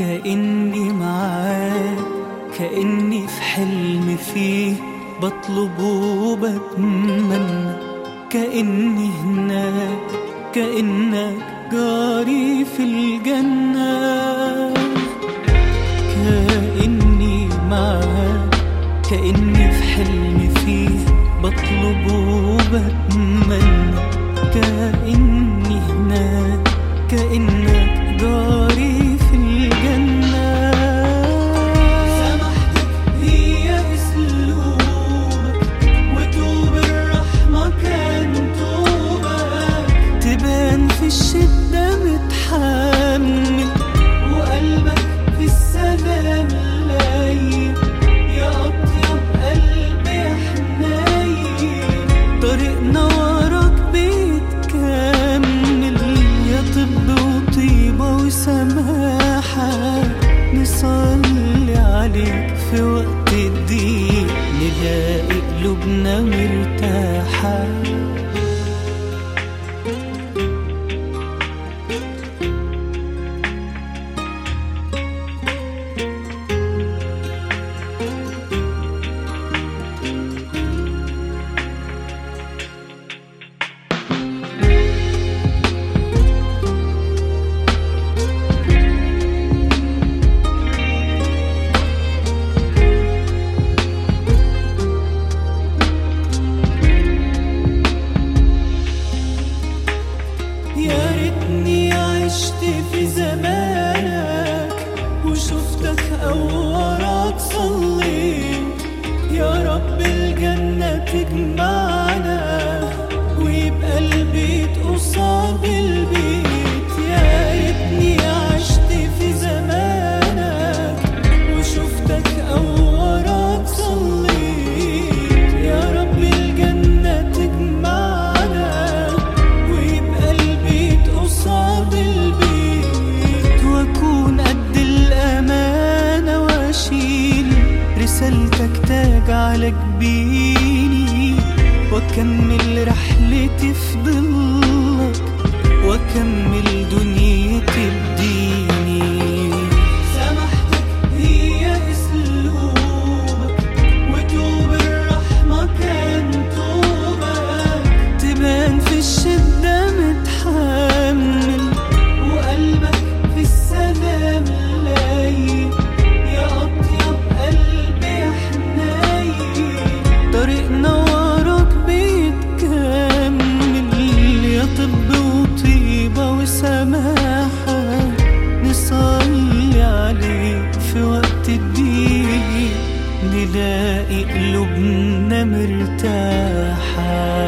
كأني معاك كأني في حلم فيه بطلب وبتمنى. كأني هناك كأنك جاري في الجنة. كأني معاك كأني في حلم فيه بطلب وبتمنى. وسماحة نصلي عليك في وقت الضيق نلاقي قلوبنا مرتاحة. وشفتك أوراك صليت يا رب الجنة تجمعنا رسالتك تاج على جبيني وأكمل رحلتي في ظلك وأكمل دنيتي قلوبنا مرتاحة.